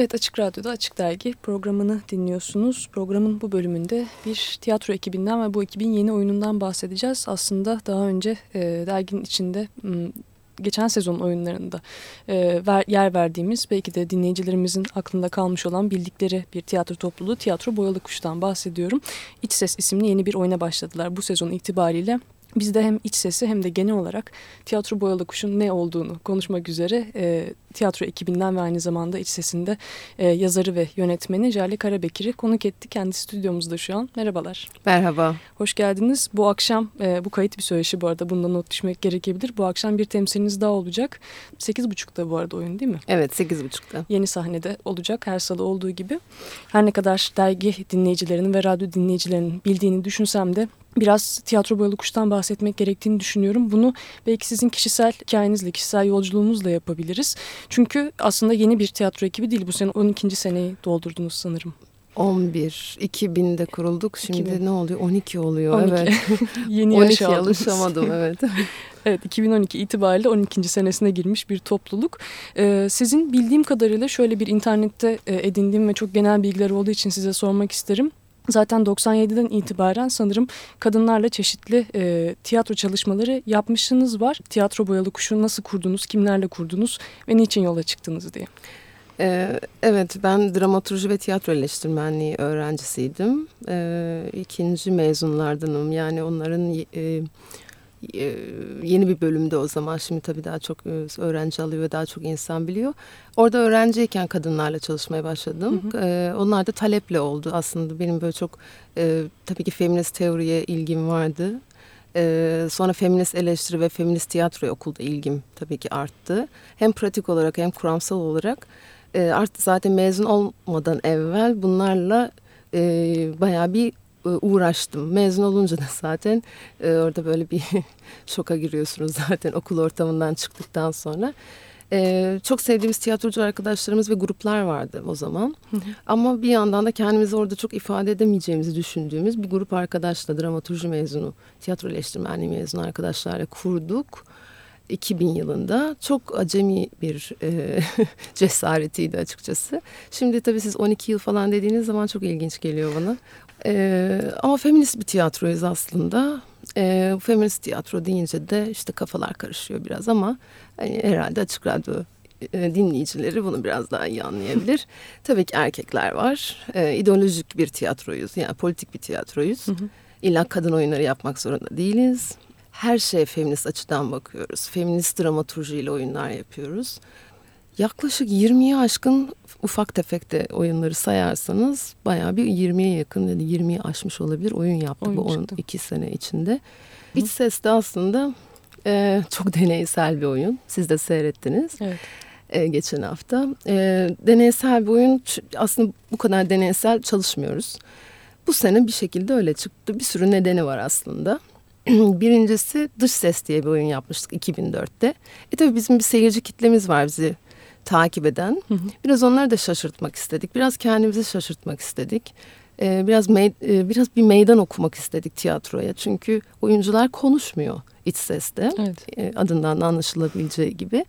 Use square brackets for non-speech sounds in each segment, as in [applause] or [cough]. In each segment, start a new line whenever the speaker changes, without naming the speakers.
Evet Açık Radyo'da Açık Dergi programını dinliyorsunuz. Programın bu bölümünde bir tiyatro ekibinden ve bu ekibin yeni oyunundan bahsedeceğiz. Aslında daha önce e, derginin içinde geçen sezon oyunlarında e, ver, yer verdiğimiz belki de dinleyicilerimizin aklında kalmış olan bildikleri bir tiyatro topluluğu Tiyatro Boyalı Kuş'tan bahsediyorum. İç Ses isimli yeni bir oyuna başladılar bu sezon itibariyle. Biz de hem iç sesi hem de genel olarak tiyatro boyalı kuşun ne olduğunu konuşmak üzere e, tiyatro ekibinden ve aynı zamanda iç sesinde e, yazarı ve yönetmeni Jale Karabekir'i konuk etti. Kendi stüdyomuzda şu an. Merhabalar.
Merhaba.
Hoş geldiniz. Bu akşam, e, bu kayıt bir söyleşi bu arada bundan not düşmek gerekebilir. Bu akşam bir temsiliniz daha olacak. 8.30'da bu arada oyun değil mi?
Evet 8.30'da.
Yeni sahnede olacak her salı olduğu gibi. Her ne kadar dergi dinleyicilerinin ve radyo dinleyicilerinin bildiğini düşünsem de biraz tiyatro boyalı kuştan bahsetmek gerektiğini düşünüyorum. Bunu belki sizin kişisel hikayenizle, kişisel yolculuğunuzla yapabiliriz. Çünkü aslında yeni bir tiyatro ekibi değil. Bu sene 12. seneyi doldurdunuz sanırım.
11, 2000'de kurulduk. Şimdi 2000. ne oluyor? 12 oluyor.
12.
Evet. [laughs]
Yeni
12 alışamadım [laughs] evet.
evet 2012 itibariyle 12. senesine girmiş bir topluluk. Ee, sizin bildiğim kadarıyla şöyle bir internette e, edindiğim ve çok genel bilgiler olduğu için size sormak isterim. Zaten 97'den itibaren sanırım kadınlarla çeşitli e, tiyatro çalışmaları yapmışsınız var. Tiyatro Boyalı Kuşu nasıl kurdunuz, kimlerle kurdunuz ve niçin yola çıktınız diye.
Ee, evet ben dramaturji ve tiyatro eleştirmenliği öğrencisiydim. Ee, ikinci mezunlardanım yani onların... E, yeni bir bölümde o zaman şimdi tabii daha çok öğrenci alıyor ve daha çok insan biliyor. Orada öğrenciyken kadınlarla çalışmaya başladım. Hı hı. Onlar da taleple oldu aslında. Benim böyle çok tabii ki feminist teoriye ilgim vardı. Ee, sonra feminist eleştiri ve feminist tiyatroya okulda ilgim tabii ki arttı. Hem pratik olarak hem kuramsal olarak. E, artık zaten mezun olmadan evvel bunlarla e, bayağı bir uğraştım. Mezun olunca da zaten e, orada böyle bir [laughs] şoka giriyorsunuz zaten okul ortamından çıktıktan sonra. E, çok sevdiğimiz tiyatrocu arkadaşlarımız ve gruplar vardı o zaman. Ama bir yandan da kendimizi orada çok ifade edemeyeceğimizi düşündüğümüz bir grup arkadaşla dramaturji mezunu, tiyatro eleştirmenliği mezunu arkadaşlarla kurduk. 2000 yılında çok acemi bir e, [laughs] cesaretiydi açıkçası. Şimdi tabii siz 12 yıl falan dediğiniz zaman çok ilginç geliyor bana. E, ama feminist bir tiyatroyuz aslında. E, feminist tiyatro deyince de işte kafalar karışıyor biraz ama hani herhalde açık radyo e, dinleyicileri bunu biraz daha iyi anlayabilir. [laughs] Tabii ki erkekler var. E, ideolojik bir tiyatroyuz yani politik bir tiyatroyuz. Hı hı. İlla kadın oyunları yapmak zorunda değiliz. Her şeye feminist açıdan bakıyoruz. Feminist dramaturjiyle oyunlar yapıyoruz. Yaklaşık 20'ye aşkın ufak tefek de oyunları sayarsanız bayağı bir 20'ye yakın dedi 20'yi aşmış olabilir oyun yaptı oyun bu 12 sene içinde. Hı. İç ses de aslında e, çok [laughs] deneysel bir oyun. Siz de seyrettiniz. Evet. E, geçen hafta. E, deneysel bir oyun aslında bu kadar deneysel çalışmıyoruz. Bu sene bir şekilde öyle çıktı. Bir sürü nedeni var aslında. [clears throat] Birincisi dış ses diye bir oyun yapmıştık 2004'te. E tabii bizim bir seyirci kitlemiz var bizi takip eden. Hı hı. Biraz onları da şaşırtmak istedik. Biraz kendimizi şaşırtmak istedik. Ee, biraz me e, biraz bir meydan okumak istedik tiyatroya. Çünkü oyuncular konuşmuyor iç seste. Evet. E, adından anlaşılabileceği gibi.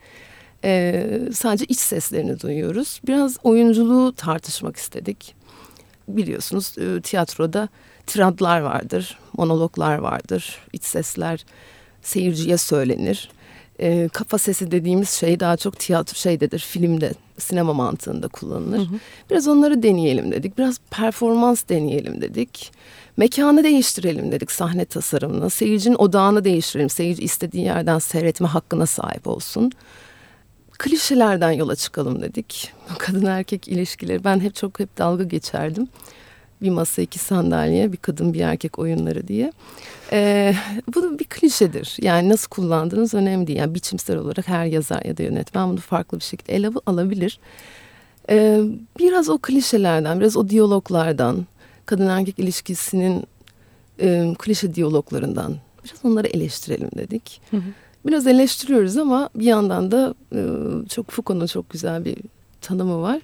E, sadece iç seslerini duyuyoruz. Biraz oyunculuğu tartışmak istedik. Biliyorsunuz e, tiyatroda tiradlar vardır, monologlar vardır, iç sesler seyirciye söylenir e, kafa sesi dediğimiz şey daha çok tiyatro şeydedir, filmde, sinema mantığında kullanılır. Hı hı. Biraz onları deneyelim dedik, biraz performans deneyelim dedik. Mekanı değiştirelim dedik sahne tasarımını. Seyircinin odağını değiştirelim. Seyirci istediği yerden seyretme hakkına sahip olsun. Klişelerden yola çıkalım dedik. [laughs] Kadın erkek ilişkileri ben hep çok hep dalga geçerdim bir masa iki sandalye bir kadın bir erkek oyunları diye. Ee, bu bir klişedir. Yani nasıl kullandığınız önemli değil. Yani biçimsel olarak her yazar ya da yönetmen bunu farklı bir şekilde ele alabilir. Ee, biraz o klişelerden, biraz o diyaloglardan, kadın erkek ilişkisinin e, klişe diyaloglarından biraz onları eleştirelim dedik. Hı hı. Biraz eleştiriyoruz ama bir yandan da e, çok Foucault'un çok güzel bir tanımı var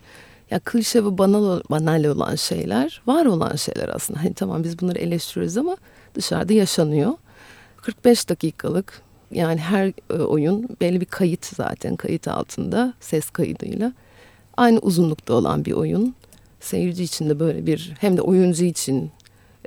ya klişe ve banal, banal olan şeyler var olan şeyler aslında. Hani tamam biz bunları eleştiriyoruz ama dışarıda yaşanıyor. 45 dakikalık yani her e, oyun belli bir kayıt zaten kayıt altında ses kaydıyla. aynı uzunlukta olan bir oyun. Seyirci için de böyle bir hem de oyuncu için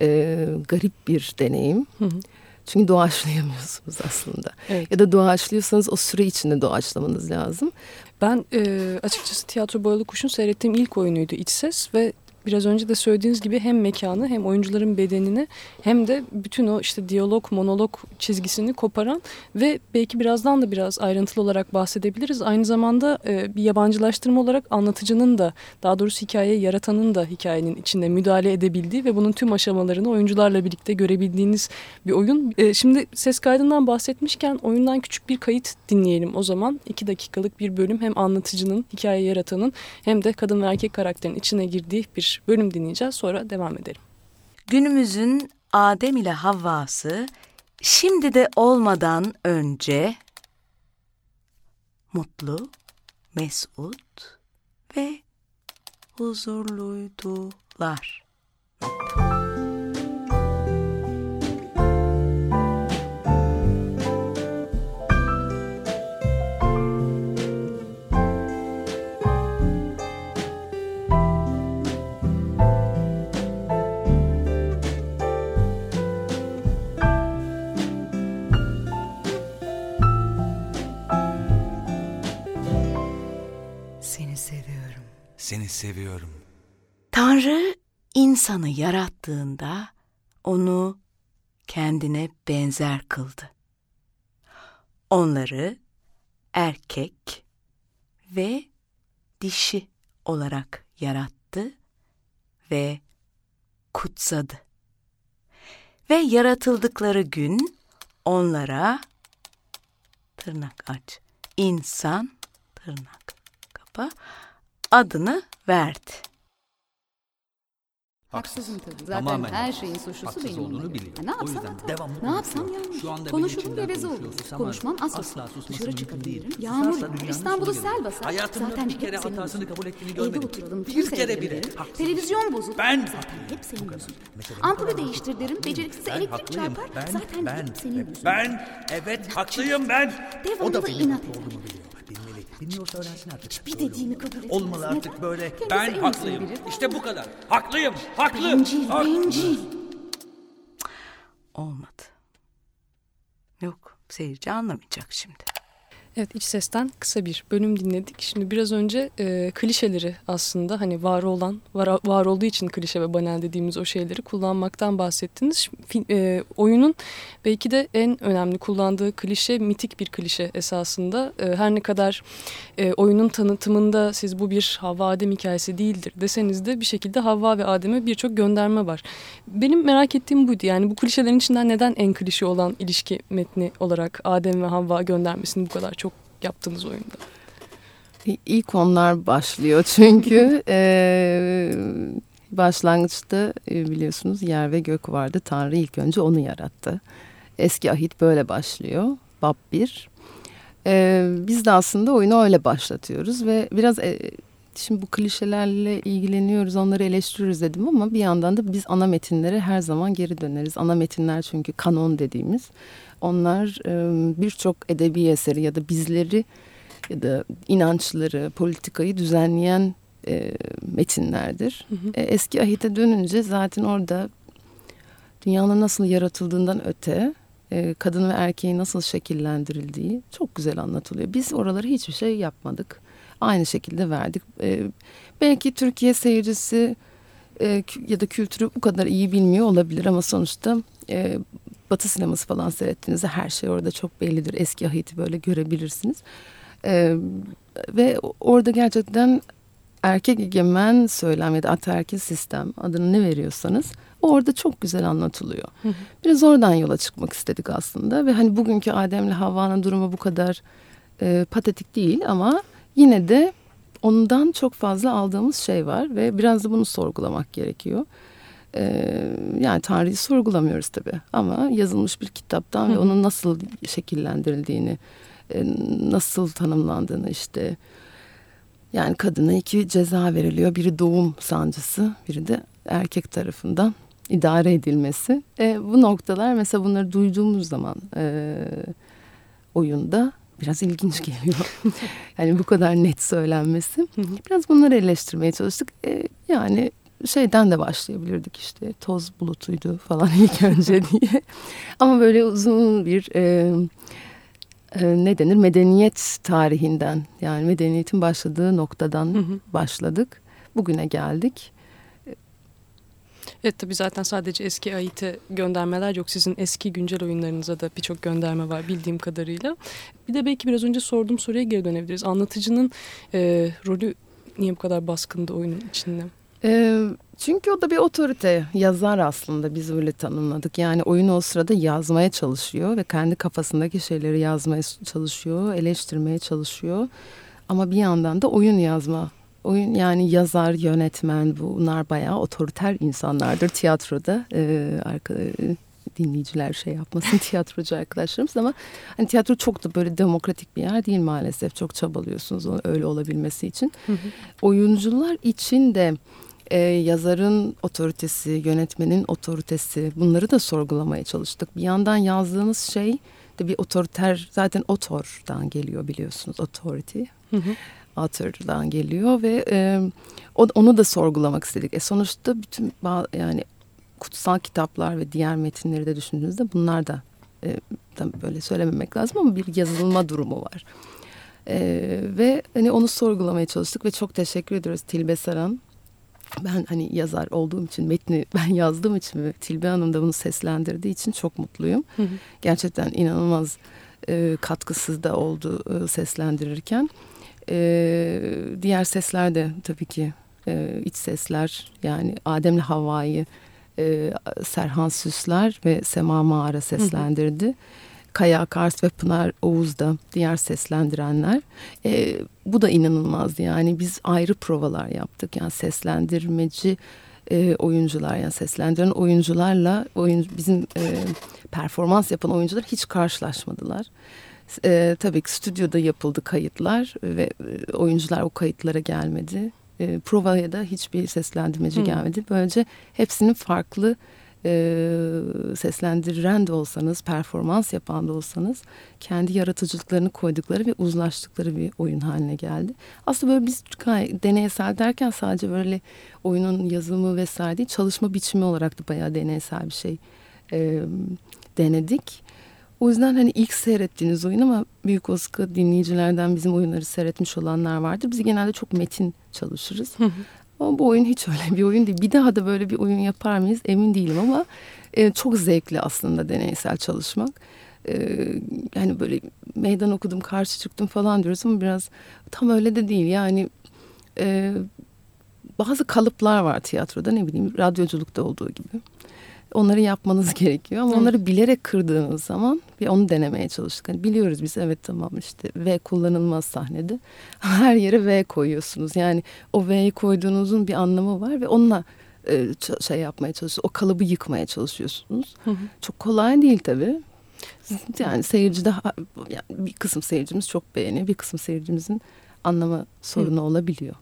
e, garip bir deneyim. Hı hı. Çünkü doğaçlayamıyorsunuz aslında. Evet. Ya da doğaçlıyorsanız o süre içinde doğaçlamanız lazım.
Ben e, açıkçası Tiyatro Boyalı Kuş'un seyrettiğim ilk oyunuydu İç Ses ve biraz önce de söylediğiniz gibi hem mekanı hem oyuncuların bedenini hem de bütün o işte diyalog, monolog çizgisini koparan ve belki birazdan da biraz ayrıntılı olarak bahsedebiliriz. Aynı zamanda e, bir yabancılaştırma olarak anlatıcının da daha doğrusu hikayeyi yaratanın da hikayenin içinde müdahale edebildiği ve bunun tüm aşamalarını oyuncularla birlikte görebildiğiniz bir oyun. E, şimdi ses kaydından bahsetmişken oyundan küçük bir kayıt dinleyelim o zaman. iki dakikalık bir bölüm hem anlatıcının, hikaye yaratanın hem de kadın ve erkek karakterin içine girdiği bir bölüm dinleyeceğiz sonra devam edelim.
Günümüzün Adem ile Havvası şimdi de olmadan önce mutlu, mesut ve huzurluydular.
Seni seviyorum.
Tanrı insanı yarattığında onu kendine benzer kıldı. Onları erkek ve dişi olarak yarattı ve kutsadı. Ve yaratıldıkları gün onlara tırnak aç, insan tırnak kapa adını verdi.
Haksızım tabii. Zaten Tamamen her şeyin suçlusu haksız benim olduğunu biliyorum. ne yapsam hata. Devamlı ne yapsam yanlış. Şu anda Konuşurum geveze olur. Konuşmam asla. asla Dışarı çıkabilirim. Yağmur İstanbul'u sel basar.
Hayatımda
Zaten
bir kere hatasını kabul ettiğini görmedim.
Evde oturalım.
Bir kere bile.
Televizyon bozulur.
Ben.
Zaten hep senin yüzün. Ampulü değiştir derim. Beceriksiz elektrik çarpar. Zaten hep senin yüzün.
Ben. Evet haklıyım ben.
Devamlı inat eder.
Bilmiyorsa öğrensin artık.
Hiçbir dediğimi kabul etmez.
Olmalı artık Neden? böyle. Kendisi ben haklıyım. Biri. İşte bu kadar. Haklıyım. Haklı.
Bencil, Haklı. bencil.
Olmadı. Yok, seyirci anlamayacak şimdi.
Evet iç sesten kısa bir bölüm dinledik. Şimdi biraz önce e, klişeleri aslında hani var olan, var, var olduğu için klişe ve banal dediğimiz o şeyleri kullanmaktan bahsettiniz. E, oyunun belki de en önemli kullandığı klişe mitik bir klişe esasında. E, her ne kadar e, oyunun tanıtımında siz bu bir Havva Adem hikayesi değildir deseniz de bir şekilde Havva ve Adem'e birçok gönderme var. Benim merak ettiğim buydu. Yani bu klişelerin içinden neden en klişe olan ilişki metni olarak Adem ve Havva göndermesini bu kadar yaptığınız oyunda?
İlk onlar başlıyor [laughs] çünkü e, başlangıçta biliyorsunuz yer ve gök vardı. Tanrı ilk önce onu yarattı. Eski ahit böyle başlıyor. Bab 1. E, biz de aslında oyunu öyle başlatıyoruz ve biraz e, şimdi bu klişelerle ilgileniyoruz, onları eleştiriyoruz dedim ama bir yandan da biz ana metinlere her zaman geri döneriz. Ana metinler çünkü kanon dediğimiz onlar birçok edebi eseri ya da bizleri ya da inançları, politikayı düzenleyen metinlerdir. Hı hı. eski ahite dönünce zaten orada dünyanın nasıl yaratıldığından öte kadın ve erkeğin nasıl şekillendirildiği çok güzel anlatılıyor. Biz oraları hiçbir şey yapmadık. Aynı şekilde verdik. belki Türkiye seyircisi ya da kültürü bu kadar iyi bilmiyor olabilir ama sonuçta Batı sineması falan seyrettiğinizde her şey orada çok bellidir. Eski ahiti böyle görebilirsiniz. Ee, ve orada gerçekten erkek egemen söylem ya da ataerkil sistem adını ne veriyorsanız orada çok güzel anlatılıyor. Biraz oradan yola çıkmak istedik aslında ve hani bugünkü Adem'le Havva'nın durumu bu kadar e, patetik değil ama yine de ondan çok fazla aldığımız şey var ve biraz da bunu sorgulamak gerekiyor. Ee, yani Tanrı'yı sorgulamıyoruz tabii ama yazılmış bir kitaptan Hı. ve onun nasıl şekillendirildiğini, e, nasıl tanımlandığını işte yani kadına iki ceza veriliyor. Biri doğum sancısı, biri de erkek tarafından idare edilmesi. E, bu noktalar mesela bunları duyduğumuz zaman e, oyunda biraz ilginç geliyor. [laughs] yani bu kadar net söylenmesi. Biraz bunları eleştirmeye çalıştık. E, yani şeyden de başlayabilirdik işte toz bulutuydu falan ilk [laughs] önce diye. Ama böyle uzun bir e, e, ne denir medeniyet tarihinden yani medeniyetin başladığı noktadan başladık. Bugüne geldik.
Evet tabii zaten sadece eski AIT'e göndermeler yok. Sizin eski güncel oyunlarınıza da birçok gönderme var bildiğim kadarıyla. Bir de belki biraz önce sorduğum soruya geri dönebiliriz. Anlatıcının e, rolü niye bu kadar baskındı oyunun içinde?
E, çünkü o da bir otorite, yazar aslında biz öyle tanımladık. Yani oyun o sırada yazmaya çalışıyor ve kendi kafasındaki şeyleri yazmaya çalışıyor, eleştirmeye çalışıyor. Ama bir yandan da oyun yazma oyun yani yazar, yönetmen bunlar bayağı otoriter insanlardır tiyatroda. Ee, arka, dinleyiciler şey yapmasın [laughs] tiyatrocu arkadaşlarımız ama hani tiyatro çok da böyle demokratik bir yer değil maalesef. Çok çabalıyorsunuz öyle olabilmesi için. Hı hı. Oyuncular için de e, yazarın otoritesi, yönetmenin otoritesi bunları da sorgulamaya çalıştık. Bir yandan yazdığınız şey de bir otoriter zaten otordan geliyor biliyorsunuz authority. Hı hı. Author'dan geliyor ve e, onu da sorgulamak istedik. E sonuçta bütün yani kutsal kitaplar ve diğer metinleri de düşündüğünüzde bunlar da e, tabii böyle söylememek lazım ama bir yazılma durumu var. E, ve hani onu sorgulamaya çalıştık ve çok teşekkür ediyoruz Tilbe Saran ben hani yazar olduğum için metni [laughs] ben yazdığım için ve Tilbe Hanım da bunu seslendirdiği için çok mutluyum. Hı hı. Gerçekten inanılmaz e, katkısız da oldu e, seslendirirken. E, diğer sesler de tabii ki e, iç sesler yani Adem'le Havva'yı e, Serhan Süsler ve Sema Mağara seslendirdi. Hı hı. Kaya Kars ve Pınar Oğuz da diğer seslendirenler. E, bu da inanılmazdı yani biz ayrı provalar yaptık. Yani seslendirmeci e, oyuncular yani seslendiren oyuncularla oyun, bizim e, performans yapan oyuncular hiç karşılaşmadılar. E, tabii ki stüdyoda yapıldı kayıtlar ve e, oyuncular o kayıtlara gelmedi. E, provaya da hiçbir seslendirmeci hmm. gelmedi. Böylece hepsinin farklı e, seslendiren de olsanız, performans yapan da olsanız kendi yaratıcılıklarını koydukları ve uzlaştıkları bir oyun haline geldi. Aslında böyle biz deneysel derken sadece böyle oyunun yazımı vesaire değil, çalışma biçimi olarak da bayağı deneysel bir şey e, denedik. O yüzden hani ilk seyrettiğiniz oyun ama Büyük Oska dinleyicilerden bizim oyunları seyretmiş olanlar vardır. Biz genelde çok metin çalışırız. Ama bu oyun hiç öyle bir oyun değil. Bir daha da böyle bir oyun yapar mıyız emin değilim ama e, çok zevkli aslında deneysel çalışmak. E, yani böyle meydan okudum, karşı çıktım falan diyoruz ama biraz tam öyle de değil. Yani e, bazı kalıplar var tiyatroda ne bileyim radyoculukta olduğu gibi. Onları yapmanız gerekiyor ama onları bilerek kırdığınız zaman bir onu denemeye çalıştık. Yani biliyoruz biz evet tamam işte V kullanılmaz sahnede. [laughs] Her yere V koyuyorsunuz. Yani o V'yi koyduğunuzun bir anlamı var ve onunla e, şey yapmaya çalışıyorsunuz. O kalıbı yıkmaya çalışıyorsunuz. Hı hı. Çok kolay değil tabii. Yani seyirci de yani bir kısım seyircimiz çok beğeniyor. Bir kısım seyircimizin anlama sorunu hı. olabiliyor.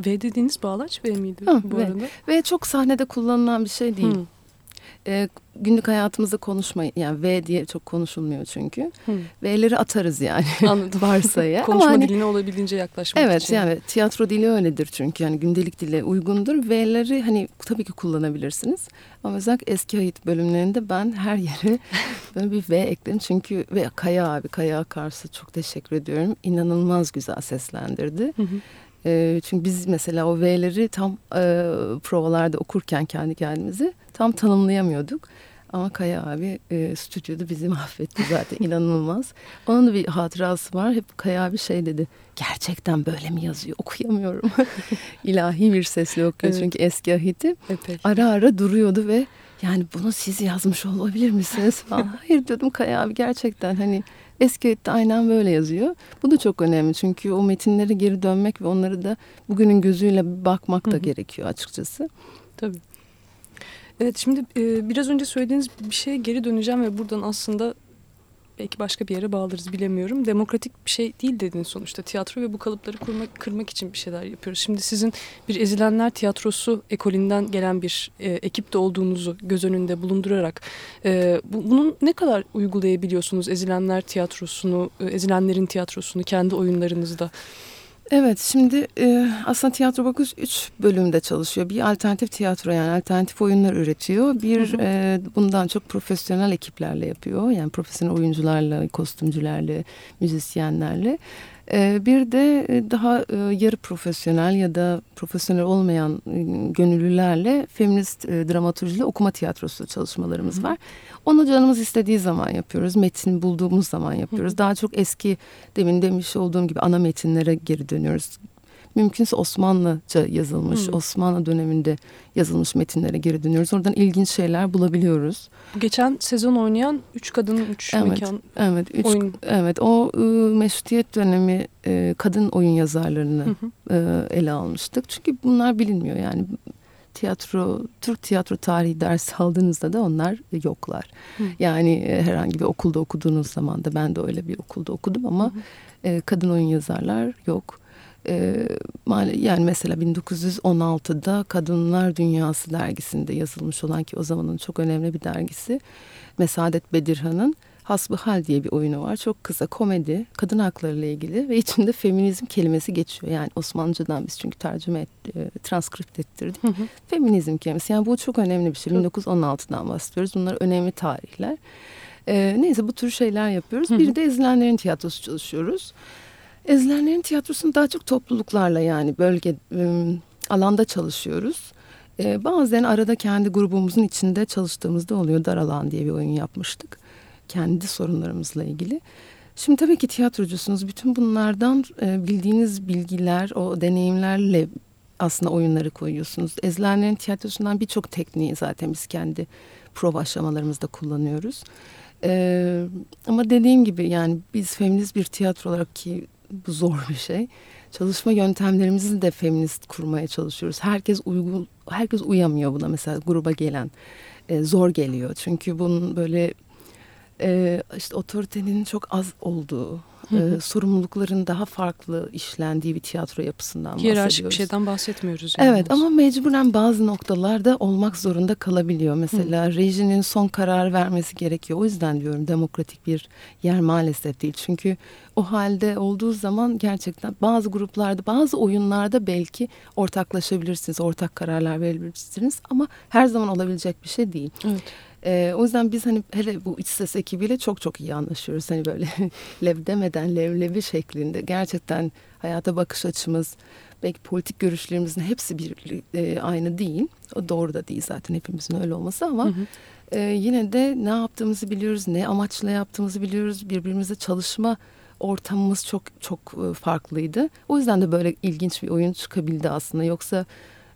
V dediğiniz bağlaç V miydi ha, bu v. arada?
V çok sahnede kullanılan bir şey değil. Hı e, günlük hayatımızda konuşmayın. Yani V diye çok konuşulmuyor çünkü. Hmm. V'leri atarız yani. [laughs]
Anladım. [laughs] Varsa ya. Konuşma hani, diline olabildiğince yaklaşmak
evet,
için.
Evet yani tiyatro dili öyledir çünkü. Yani gündelik dile uygundur. V'leri hani tabii ki kullanabilirsiniz. Ama özellikle eski hayat bölümlerinde ben her yere [laughs] böyle bir V ekledim. Çünkü ve Kaya abi, Kaya Akars'a çok teşekkür ediyorum. İnanılmaz güzel seslendirdi. Hı hı. E, çünkü biz mesela o V'leri tam e, provalarda okurken kendi kendimizi tam tanımlayamıyorduk. Ama Kaya abi e, stüdyoda bizi [laughs] mahvetti zaten inanılmaz. Onun da bir hatırası var. Hep Kaya abi şey dedi. Gerçekten böyle mi yazıyor? Okuyamıyorum. [laughs] İlahi bir sesle okuyor evet. çünkü eski ahiti. Evet. Ara ara duruyordu ve yani bunu siz yazmış olabilir misiniz falan. Hayır diyordum Kaya abi gerçekten hani eski ahit'te aynen böyle yazıyor. Bu da çok önemli çünkü o metinlere geri dönmek ve onları da bugünün gözüyle bakmak da Hı -hı. gerekiyor açıkçası.
Tabii. Evet şimdi e, biraz önce söylediğiniz bir şeye geri döneceğim ve buradan aslında belki başka bir yere bağlarız bilemiyorum. Demokratik bir şey değil dediniz sonuçta tiyatro ve bu kalıpları kurmak, kırmak için bir şeyler yapıyoruz. Şimdi sizin bir Ezilenler Tiyatrosu ekolinden gelen bir e, ekipte olduğunuzu göz önünde bulundurarak e, bu, bunun ne kadar uygulayabiliyorsunuz Ezilenler Tiyatrosunu, e, Ezilenlerin tiyatrosunu kendi oyunlarınızda?
Evet şimdi e, aslında Tiyatro Bakış üç bölümde çalışıyor. Bir alternatif tiyatro yani alternatif oyunlar üretiyor. Bir hı hı. E, bundan çok profesyonel ekiplerle yapıyor. Yani profesyonel oyuncularla, kostümcülerle, müzisyenlerle. Ee, bir de e, daha e, yarı profesyonel ya da profesyonel olmayan e, gönüllülerle feminist dramaturjili okuma tiyatrosu çalışmalarımız var. Onu canımız istediği zaman yapıyoruz. Metin bulduğumuz zaman yapıyoruz. Daha çok eski demin demiş olduğum gibi ana metinlere geri dönüyoruz mümkünse Osmanlıca yazılmış, hmm. Osmanlı döneminde yazılmış metinlere geri dönüyoruz. Oradan ilginç şeyler bulabiliyoruz.
Geçen sezon oynayan Üç Kadın Üç
evet,
Mekan
evet, üç, oyun. Evet, o e, meşrutiyet dönemi e, kadın oyun yazarlarını hı E, ele almıştık. Çünkü bunlar bilinmiyor yani tiyatro, Türk tiyatro tarihi dersi aldığınızda da onlar yoklar. Hı. Yani e, herhangi bir okulda okuduğunuz zaman da ben de öyle bir okulda okudum ama hı hı. E, kadın oyun yazarlar yok. Ee, yani mesela 1916'da Kadınlar Dünyası dergisinde yazılmış olan ki o zamanın çok önemli bir dergisi Mesadet Bedirhan'ın Hasbihal diye bir oyunu var. Çok kısa komedi, kadın hakları ile ilgili ve içinde feminizm kelimesi geçiyor. Yani Osmanlıcadan biz çünkü tercüme et, e, transkript ettirdik. Hı hı. Feminizm kelimesi. Yani bu çok önemli bir şey. 1916'dan bahsediyoruz. Bunlar önemli tarihler. Ee, neyse bu tür şeyler yapıyoruz. Hı hı. Bir de ezilenlerin tiyatrosu çalışıyoruz. Ezilenlerin tiyatrosunu daha çok topluluklarla yani bölge alanda çalışıyoruz. Bazen arada kendi grubumuzun içinde çalıştığımızda oluyor. Dar alan diye bir oyun yapmıştık. Kendi sorunlarımızla ilgili. Şimdi tabii ki tiyatrocusunuz. Bütün bunlardan bildiğiniz bilgiler, o deneyimlerle aslında oyunları koyuyorsunuz. Ezilenlerin tiyatrosundan birçok tekniği zaten biz kendi prova aşamalarımızda kullanıyoruz. Ee, ama dediğim gibi yani biz feminist bir tiyatro olarak ki bu zor bir şey. Çalışma yöntemlerimizi de feminist kurmaya çalışıyoruz. Herkes uygun, herkes uyamıyor buna mesela gruba gelen. E, zor geliyor. Çünkü bunun böyle e, işte otoritenin çok az olduğu, e, sorumlulukların daha farklı işlendiği bir tiyatro yapısından Hiyerarşik bahsediyoruz.
Hiyerarşik bir şeyden bahsetmiyoruz. Yani.
Evet ama mecburen bazı noktalarda olmak zorunda kalabiliyor. Mesela Hı. rejinin son karar vermesi gerekiyor. O yüzden diyorum demokratik bir yer maalesef değil. Çünkü o halde olduğu zaman gerçekten bazı gruplarda, bazı oyunlarda belki ortaklaşabilirsiniz, ortak kararlar verebilirsiniz ama her zaman olabilecek bir şey değil. Evet. E, o yüzden biz hani hele bu iç ses ekibiyle çok çok iyi anlaşıyoruz. Hani böyle [laughs] lev demeden levlevi şeklinde gerçekten hayata bakış açımız, belki politik görüşlerimizin hepsi bir e, aynı değil. O doğru da değil zaten hepimizin öyle olması ama hı hı. E, yine de ne yaptığımızı biliyoruz, ne amaçla yaptığımızı biliyoruz. Birbirimizle çalışma ortamımız çok çok e, farklıydı. O yüzden de böyle ilginç bir oyun çıkabildi aslında. Yoksa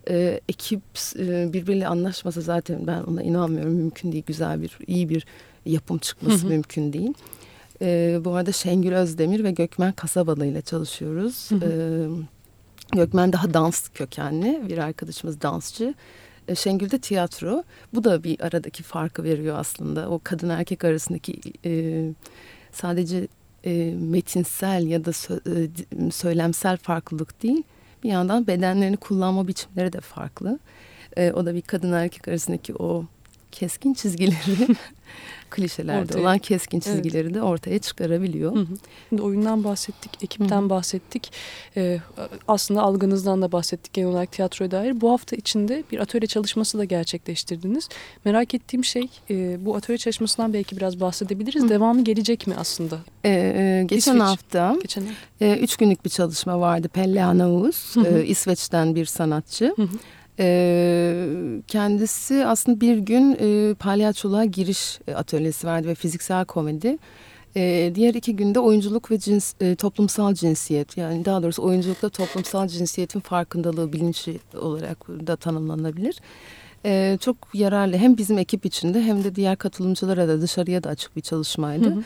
e, ekip e, birbiriyle anlaşmasa zaten ben ona inanmıyorum. Mümkün değil. Güzel bir, iyi bir yapım çıkması hı hı. mümkün değil. E, bu arada Şengül Özdemir ve Gökmen Kasabalı ile çalışıyoruz. Hı hı. E, Gökmen daha dans kökenli bir arkadaşımız dansçı. E, Şengül de tiyatro. Bu da bir aradaki farkı veriyor aslında. O kadın erkek arasındaki e, sadece e, metinsel ya da sö e, söylemsel farklılık değil bir yandan bedenlerini kullanma biçimleri de farklı. E, o da bir kadın erkek arasındaki o keskin çizgileri [laughs] klişelerde ortaya. olan keskin çizgileri evet. de ortaya çıkarabiliyor. Hı hı.
Şimdi oyundan bahsettik, ekipten hı hı. bahsettik. Ee, aslında algınızdan da bahsettik genel olarak tiyatroya dair. Bu hafta içinde bir atölye çalışması da gerçekleştirdiniz. Merak ettiğim şey e, bu atölye çalışmasından belki biraz bahsedebiliriz. Hı. Devamı gelecek mi aslında?
Ee, e, geçen İsveç. hafta geçen e, üç günlük bir çalışma vardı. Pelle Anaus, e, İsveç'ten bir sanatçı. Hı hı. E, kendisi aslında bir gün e, palyaçoluğa giriş atölyesi verdi ve fiziksel komedi. E, diğer iki günde oyunculuk ve cins, e, toplumsal cinsiyet yani daha doğrusu oyunculukta toplumsal cinsiyetin farkındalığı bilinçli olarak da tanımlanabilir. E, çok yararlı hem bizim ekip içinde hem de diğer katılımcılara da dışarıya da açık bir çalışmaydı. Hı hı.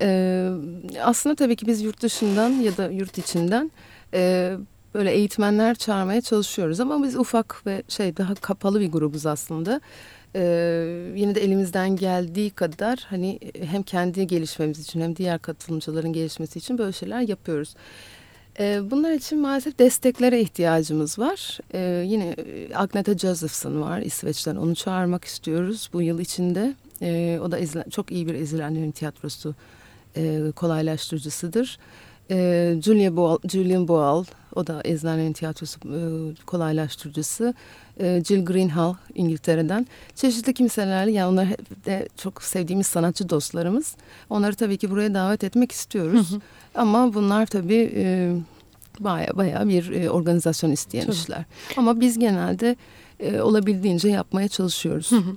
E, aslında tabii ki biz yurt dışından ya da yurt içinden e, böyle eğitmenler çağırmaya çalışıyoruz ama biz ufak ve şey daha kapalı bir grubuz aslında. Ee, yine de elimizden geldiği kadar hani hem kendi gelişmemiz için hem diğer katılımcıların gelişmesi için böyle şeyler yapıyoruz. Ee, bunlar için maalesef desteklere ihtiyacımız var. Ee, yine Agneta Josephson var İsveç'ten onu çağırmak istiyoruz bu yıl içinde. Ee, o da izlen, çok iyi bir izlenenlerin tiyatrosu e, kolaylaştırıcısıdır. E, Julia Boal, Julian Boal, o da izlenenlerin tiyatrosu e, kolaylaştırıcısı. E, Jill Greenhall İngiltere'den. Çeşitli kimselerle yani onlar de çok sevdiğimiz sanatçı dostlarımız. Onları tabii ki buraya davet etmek istiyoruz. Hı hı. Ama bunlar tabii e, baya baya bir e, organizasyon isteyen tabii. işler. Ama biz genelde e, olabildiğince yapmaya çalışıyoruz. Hı hı.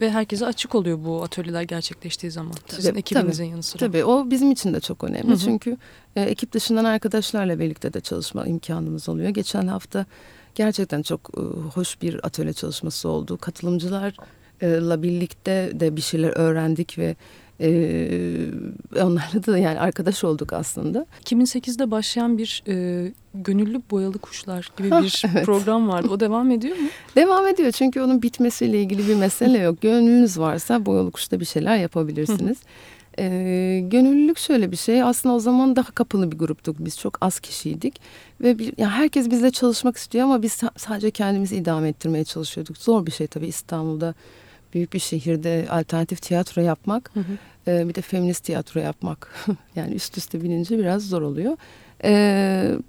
Ve herkese açık oluyor bu atölyeler gerçekleştiği zaman. Sizin tabii, ekibinizin
tabii,
yanı sıra.
Tabii o bizim için de çok önemli. Hı hı. Çünkü e, ekip dışından arkadaşlarla birlikte de çalışma imkanımız oluyor. Geçen hafta gerçekten çok e, hoş bir atölye çalışması oldu. Katılımcılarla birlikte de bir şeyler öğrendik ve ee, [laughs] onlarla da yani arkadaş olduk aslında.
2008'de başlayan bir e, gönüllü boyalı kuşlar gibi bir [laughs] evet. program vardı. O devam ediyor mu?
Devam ediyor çünkü onun bitmesiyle ilgili bir mesele yok. Gönlünüz varsa boyalı kuşta bir şeyler yapabilirsiniz. E, gönüllülük şöyle bir şey. Aslında o zaman daha kapalı bir gruptuk. Biz çok az kişiydik. Ve bir, yani herkes bizle çalışmak istiyor ama biz sadece kendimizi idame ettirmeye çalışıyorduk. Zor bir şey tabii İstanbul'da büyük bir şehirde alternatif tiyatro yapmak. Hı hı. E, bir de feminist tiyatro yapmak. [laughs] yani üst üste binince biraz zor oluyor. Evet.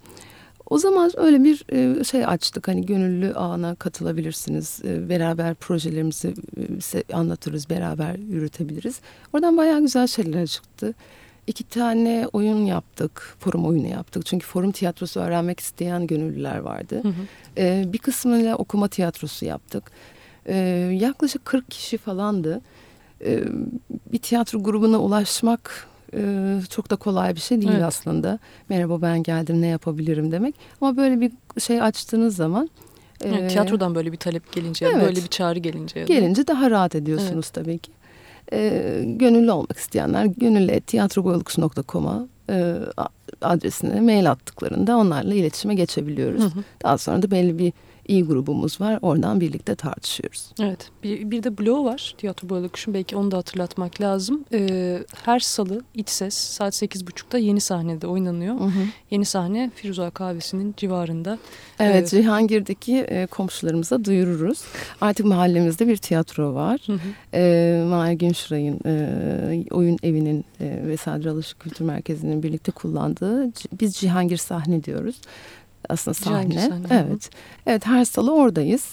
O zaman öyle bir e, şey açtık hani gönüllü ağına katılabilirsiniz. E, beraber projelerimizi e, anlatırız, beraber yürütebiliriz. Oradan bayağı güzel şeyler çıktı. İki tane oyun yaptık, forum oyunu yaptık. Çünkü forum tiyatrosu öğrenmek isteyen gönüllüler vardı. Hı hı. Bir kısmıyla okuma tiyatrosu yaptık. Yaklaşık 40 kişi falandı. Bir tiyatro grubuna ulaşmak e, çok da kolay bir şey değil evet. aslında. Merhaba ben geldim ne yapabilirim demek. Ama böyle bir şey açtığınız zaman
yani e, tiyatrodan böyle bir talep gelince, evet, böyle bir çağrı gelince.
Gelince daha rahat ediyorsunuz evet. tabii ki. E, gönüllü olmak isteyenler gönüllü.tiyatroboyaluksu.com'a e, adresine mail attıklarında onlarla iletişime geçebiliyoruz. Hı hı. Daha sonra da belli bir iyi grubumuz var. Oradan birlikte tartışıyoruz.
Evet. Bir, bir de blog var. Tiyatro Boyalı Kuş'un. Belki onu da hatırlatmak lazım. Ee, her salı iç ses saat 8.30'da yeni sahnede oynanıyor. Hı hı. Yeni sahne Firuza Kahvesi'nin civarında.
Evet. Ee, Cihangir'deki e, komşularımıza duyururuz. Artık mahallemizde bir tiyatro var. Hı hı. E, Mahir Günşuray'ın e, oyun evinin e, ve Sadri Alışık Kültür Merkezi'nin birlikte kullandığı biz Cihangir sahne diyoruz aslında sahne. sahne. Evet. Evet her salı oradayız.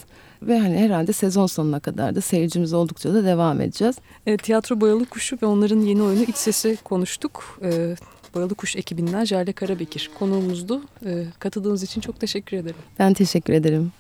Ve hani herhalde sezon sonuna kadar da seyircimiz oldukça da devam edeceğiz.
E, tiyatro Boyalı Kuşu ve onların yeni oyunu İç Sesi konuştuk. E, Boyalı Kuş ekibinden Jale Karabekir konuğumuzdu. E, katıldığınız için çok teşekkür ederim.
Ben teşekkür ederim.